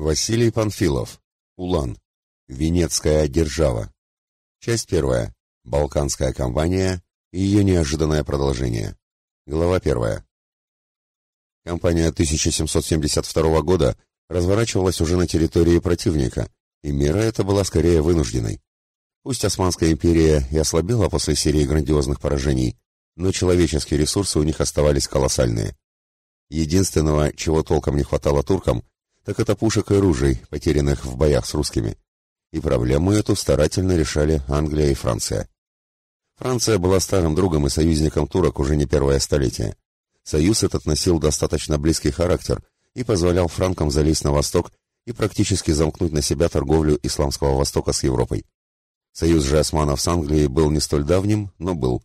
Василий Панфилов. Улан. Венецкая держава. Часть первая. Балканская кампания и ее неожиданное продолжение. Глава первая. Кампания 1772 года разворачивалась уже на территории противника, и мера эта была скорее вынужденной. Пусть Османская империя и ослабела после серии грандиозных поражений, но человеческие ресурсы у них оставались колоссальные. Единственного, чего толком не хватало туркам, так это пушек и ружей, потерянных в боях с русскими. И проблему эту старательно решали Англия и Франция. Франция была старым другом и союзником турок уже не первое столетие. Союз этот носил достаточно близкий характер и позволял франкам залезть на восток и практически замкнуть на себя торговлю исламского Востока с Европой. Союз же османов с Англией был не столь давним, но был.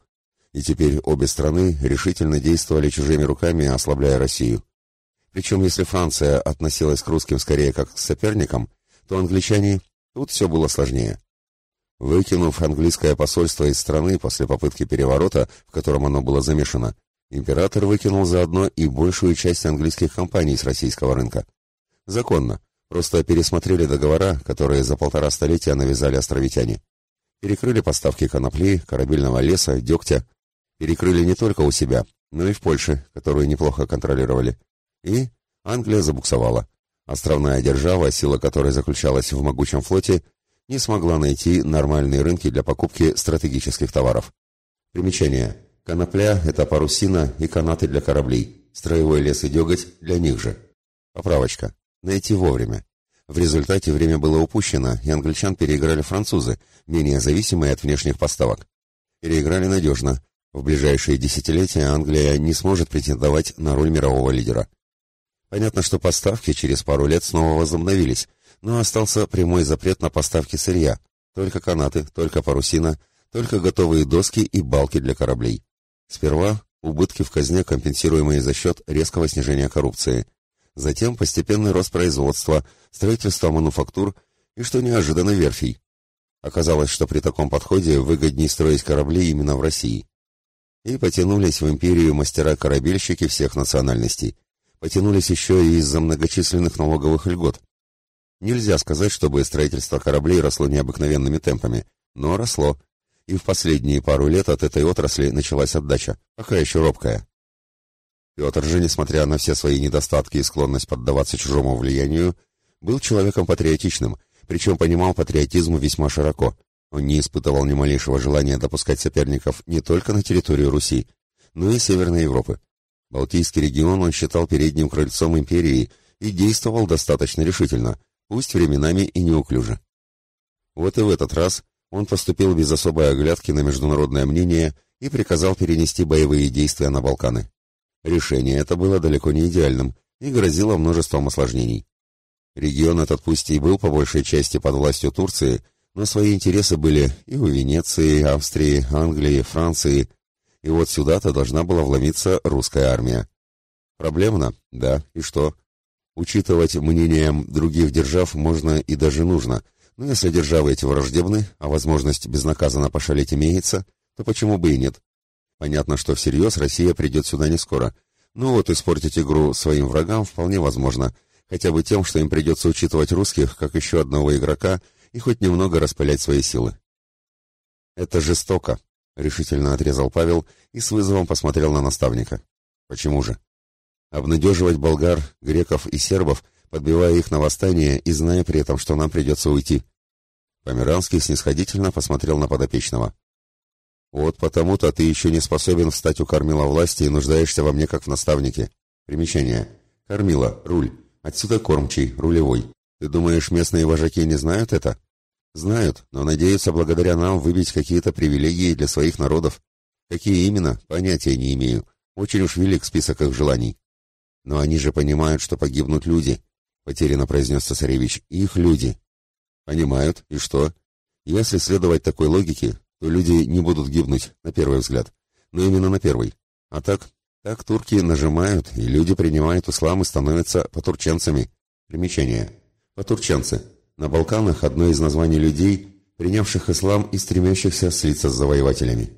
И теперь обе страны решительно действовали чужими руками, ослабляя Россию. Причем если Франция относилась к русским скорее как к соперникам, то англичане тут все было сложнее. Выкинув английское посольство из страны после попытки переворота, в котором оно было замешано, император выкинул заодно и большую часть английских компаний с российского рынка. Законно, просто пересмотрели договора, которые за полтора столетия навязали островитяне. Перекрыли поставки конопли, корабельного леса, дегтя. Перекрыли не только у себя, но и в Польше, которую неплохо контролировали. И Англия забуксовала. Островная держава, сила которой заключалась в могучем флоте, не смогла найти нормальные рынки для покупки стратегических товаров. Примечание. Конопля – это парусина и канаты для кораблей. Строевой лес и деготь для них же. Поправочка. Найти вовремя. В результате время было упущено, и англичан переиграли французы, менее зависимые от внешних поставок. Переиграли надежно. В ближайшие десятилетия Англия не сможет претендовать на роль мирового лидера. Понятно, что поставки через пару лет снова возобновились, но остался прямой запрет на поставки сырья. Только канаты, только парусина, только готовые доски и балки для кораблей. Сперва убытки в казне, компенсируемые за счет резкого снижения коррупции. Затем постепенный рост производства, строительство мануфактур и, что неожиданно, верфей. Оказалось, что при таком подходе выгоднее строить корабли именно в России. И потянулись в империю мастера-корабельщики всех национальностей потянулись еще и из-за многочисленных налоговых льгот. Нельзя сказать, чтобы строительство кораблей росло необыкновенными темпами, но росло, и в последние пару лет от этой отрасли началась отдача, пока еще робкая. Петр же, несмотря на все свои недостатки и склонность поддаваться чужому влиянию, был человеком патриотичным, причем понимал патриотизм весьма широко. Он не испытывал ни малейшего желания допускать соперников не только на территорию Руси, но и Северной Европы. Балтийский регион он считал передним крыльцом империи и действовал достаточно решительно, пусть временами и неуклюже. Вот и в этот раз он поступил без особой оглядки на международное мнение и приказал перенести боевые действия на Балканы. Решение это было далеко не идеальным и грозило множеством осложнений. Регион этот пусть и был по большей части под властью Турции, но свои интересы были и у Венеции, Австрии, Англии, Франции, и вот сюда-то должна была вломиться русская армия. Проблемно? Да. И что? Учитывать мнением других держав можно и даже нужно, но если державы эти враждебны, а возможность безнаказанно пошалить имеется, то почему бы и нет? Понятно, что всерьез Россия придет сюда не скоро. Ну вот испортить игру своим врагам вполне возможно, хотя бы тем, что им придется учитывать русских как еще одного игрока и хоть немного распылять свои силы. Это жестоко, — решительно отрезал Павел и с вызовом посмотрел на наставника. «Почему же?» «Обнадеживать болгар, греков и сербов, подбивая их на восстание и зная при этом, что нам придется уйти». Померанский снисходительно посмотрел на подопечного. «Вот потому-то ты еще не способен встать у кормила власти и нуждаешься во мне как в наставнике. Примечание. Кормила, руль. Отсюда кормчий, рулевой. Ты думаешь, местные вожаки не знают это?» Знают, но надеются благодаря нам выбить какие-то привилегии для своих народов. Какие именно, понятия не имею. Очень уж велик список их желаний. Но они же понимают, что погибнут люди, потерянно произнес цесаревич. Их люди. Понимают, и что? Если следовать такой логике, то люди не будут гибнуть, на первый взгляд. Но именно на первый. А так, так турки нажимают, и люди принимают ислам и становятся потурченцами. Примечание. Потурченцы на Балканах одно из названий людей, принявших ислам и стремящихся слиться с завоевателями.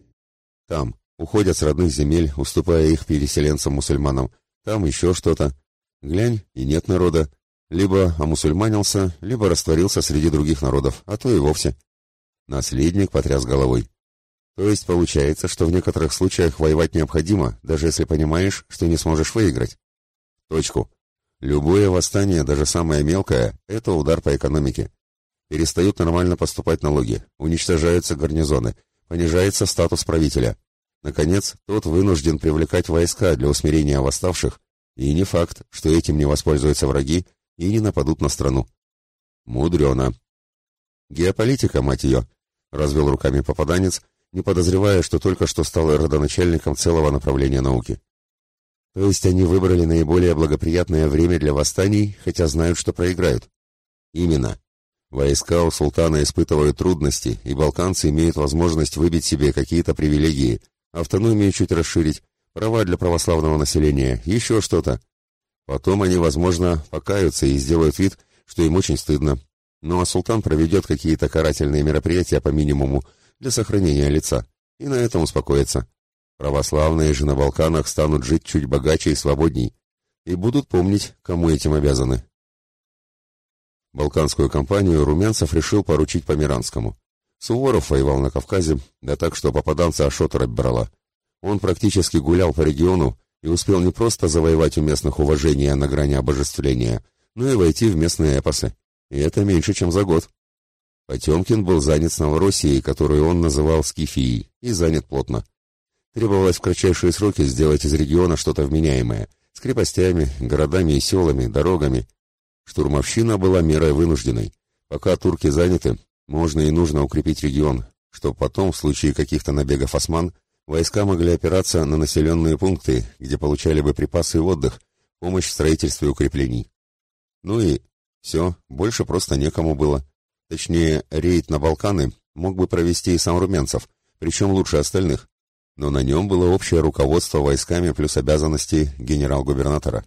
Там уходят с родных земель, уступая их переселенцам-мусульманам. Там еще что-то. Глянь, и нет народа. Либо омусульманился, либо растворился среди других народов, а то и вовсе. Наследник потряс головой. То есть получается, что в некоторых случаях воевать необходимо, даже если понимаешь, что не сможешь выиграть. Точку. Любое восстание, даже самое мелкое, это удар по экономике. Перестают нормально поступать налоги, уничтожаются гарнизоны, понижается статус правителя. Наконец, тот вынужден привлекать войска для усмирения восставших, и не факт, что этим не воспользуются враги и не нападут на страну. Мудрено. Геополитика, мать ее, развел руками попаданец, не подозревая, что только что стал родоначальником целого направления науки. То есть они выбрали наиболее благоприятное время для восстаний, хотя знают, что проиграют. Именно. Войска у султана испытывают трудности, и балканцы имеют возможность выбить себе какие-то привилегии, автономию чуть расширить, права для православного населения, еще что-то. Потом они, возможно, покаются и сделают вид, что им очень стыдно. Ну а султан проведет какие-то карательные мероприятия по минимуму для сохранения лица, и на этом успокоится. Православные же на Балканах станут жить чуть богаче и свободней, и будут помнить, кому этим обязаны. Балканскую кампанию Румянцев решил поручить Померанскому. Суворов воевал на Кавказе, да так, что попаданца Ашота брала. Он практически гулял по региону и успел не просто завоевать у местных уважение на грани обожествления, но и войти в местные эпосы. И это меньше, чем за год. Потемкин был занят с Новороссией, которую он называл Скифией, и занят плотно. Требовалось в кратчайшие сроки сделать из региона что-то вменяемое, с крепостями, городами и селами, дорогами, Штурмовщина была мерой вынужденной. Пока турки заняты, можно и нужно укрепить регион, чтобы потом, в случае каких-то набегов осман, войска могли опираться на населенные пункты, где получали бы припасы и отдых, помощь в строительстве укреплений. Ну и все, больше просто некому было. Точнее, рейд на Балканы мог бы провести и сам Румянцев, причем лучше остальных. Но на нем было общее руководство войсками плюс обязанности генерал-губернатора.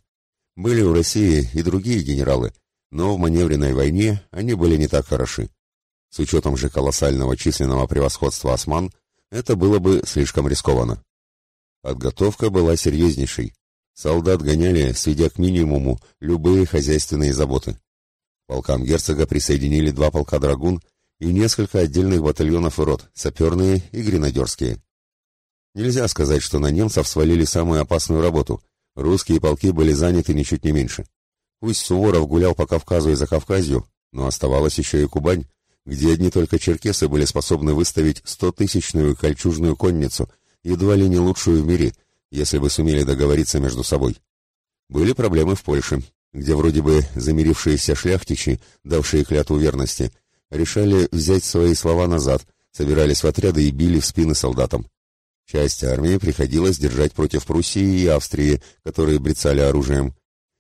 Были у России и другие генералы, но в маневренной войне они были не так хороши. С учетом же колоссального численного превосходства осман, это было бы слишком рискованно. Подготовка была серьезнейшей. Солдат гоняли, сведя к минимуму любые хозяйственные заботы. Полкам герцога присоединили два полка драгун и несколько отдельных батальонов и рот, саперные и гренадерские. Нельзя сказать, что на немцев свалили самую опасную работу, Русские полки были заняты ничуть не меньше. Пусть Суворов гулял по Кавказу и за Кавказью, но оставалась еще и Кубань, где одни только черкесы были способны выставить стотысячную кольчужную конницу, едва ли не лучшую в мире, если бы сумели договориться между собой. Были проблемы в Польше, где вроде бы замирившиеся шляхтичи, давшие клятву верности, решали взять свои слова назад, собирались в отряды и били в спины солдатам. Часть армии приходилось держать против Пруссии и Австрии, которые брецали оружием.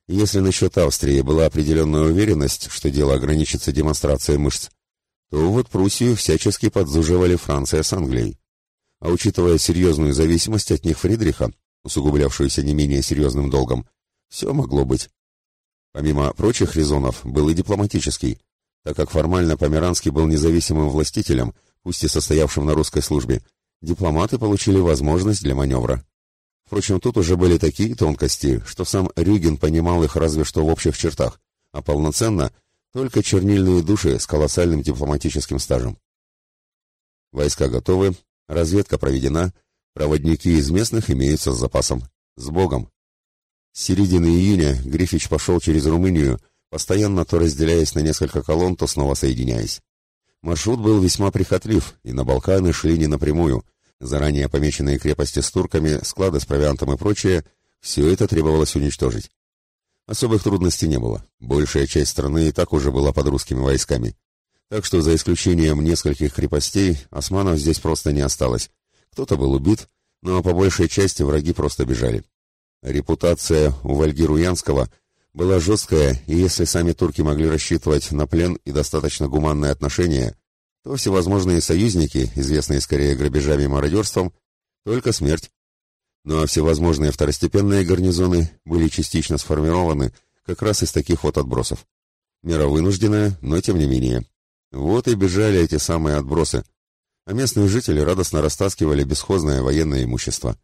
если насчет Австрии была определенная уверенность, что дело ограничится демонстрацией мышц, то вот Пруссию всячески подзуживали Франция с Англией. А учитывая серьезную зависимость от них Фридриха, усугублявшуюся не менее серьезным долгом, все могло быть. Помимо прочих резонов, был и дипломатический, так как формально Померанский был независимым властителем, пусть и состоявшим на русской службе, дипломаты получили возможность для маневра. Впрочем, тут уже были такие тонкости, что сам Рюген понимал их разве что в общих чертах, а полноценно только чернильные души с колоссальным дипломатическим стажем. Войска готовы, разведка проведена, проводники из местных имеются с запасом. С Богом! С середины июня Грифич пошел через Румынию, постоянно то разделяясь на несколько колонн, то снова соединяясь. Маршрут был весьма прихотлив, и на Балканы шли не напрямую. Заранее помеченные крепости с турками, склады с провиантом и прочее, все это требовалось уничтожить. Особых трудностей не было. Большая часть страны и так уже была под русскими войсками. Так что, за исключением нескольких крепостей, османов здесь просто не осталось. Кто-то был убит, но по большей части враги просто бежали. Репутация у Янского была жесткая, и если сами турки могли рассчитывать на плен и достаточно гуманное отношение, то всевозможные союзники, известные скорее грабежами и мародерством, только смерть. Ну а всевозможные второстепенные гарнизоны были частично сформированы как раз из таких вот отбросов. Мера вынужденная, но тем не менее. Вот и бежали эти самые отбросы. А местные жители радостно растаскивали бесхозное военное имущество.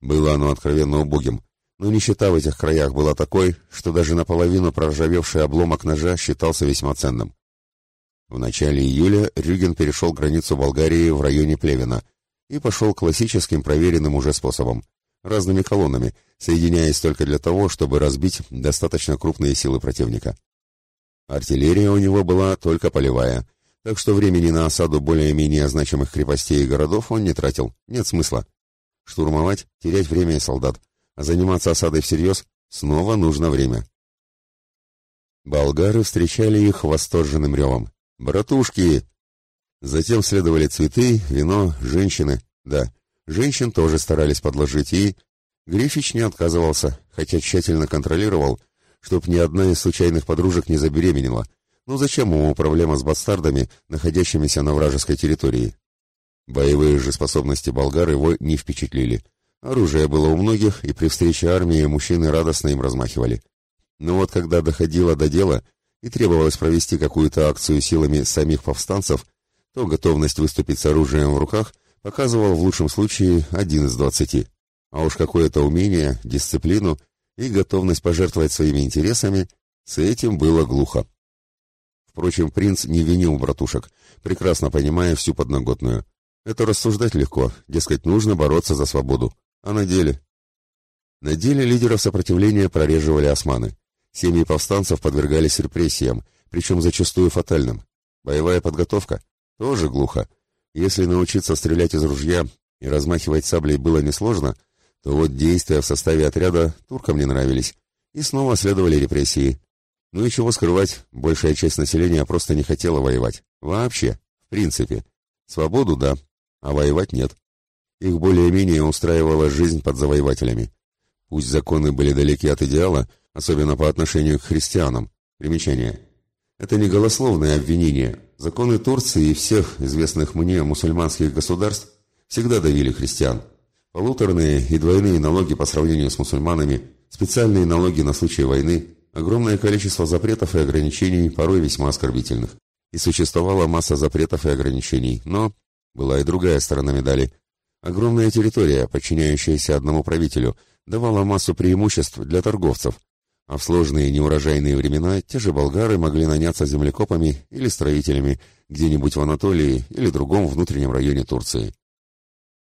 Было оно откровенно убогим, но нищета в этих краях была такой, что даже наполовину проржавевший обломок ножа считался весьма ценным. В начале июля Рюген перешел границу Болгарии в районе Плевена и пошел классическим проверенным уже способом – разными колоннами, соединяясь только для того, чтобы разбить достаточно крупные силы противника. Артиллерия у него была только полевая, так что времени на осаду более-менее значимых крепостей и городов он не тратил, нет смысла. Штурмовать, терять время и солдат, заниматься осадой всерьез снова нужно время. Болгары встречали их восторженным ревом. «Братушки!» Затем следовали цветы, вино, женщины. Да, женщин тоже старались подложить, и... Грифич не отказывался, хотя тщательно контролировал, чтоб ни одна из случайных подружек не забеременела. Ну зачем ему проблема с бастардами, находящимися на вражеской территории? Боевые же способности болгар его не впечатлили. Оружие было у многих, и при встрече армии мужчины радостно им размахивали. Но вот когда доходило до дела и требовалось провести какую-то акцию силами самих повстанцев, то готовность выступить с оружием в руках показывал в лучшем случае один из двадцати. А уж какое-то умение, дисциплину и готовность пожертвовать своими интересами, с этим было глухо. Впрочем, принц не винил братушек, прекрасно понимая всю подноготную. Это рассуждать легко, дескать, нужно бороться за свободу. А на деле? На деле лидеров сопротивления прореживали османы. Семьи повстанцев подвергались репрессиям, причем зачастую фатальным. Боевая подготовка? Тоже глухо. Если научиться стрелять из ружья и размахивать саблей было несложно, то вот действия в составе отряда туркам не нравились. И снова следовали репрессии. Ну и чего скрывать, большая часть населения просто не хотела воевать. Вообще, в принципе. Свободу – да, а воевать нет. Их более-менее устраивала жизнь под завоевателями. Пусть законы были далеки от идеала, особенно по отношению к христианам. Примечание. Это не голословное обвинение. Законы Турции и всех известных мне мусульманских государств всегда давили христиан. Полуторные и двойные налоги по сравнению с мусульманами, специальные налоги на случай войны, огромное количество запретов и ограничений, порой весьма оскорбительных. И существовала масса запретов и ограничений, но была и другая сторона медали – Огромная территория, подчиняющаяся одному правителю, давала массу преимуществ для торговцев, а в сложные неурожайные времена те же болгары могли наняться землекопами или строителями где-нибудь в Анатолии или другом внутреннем районе Турции.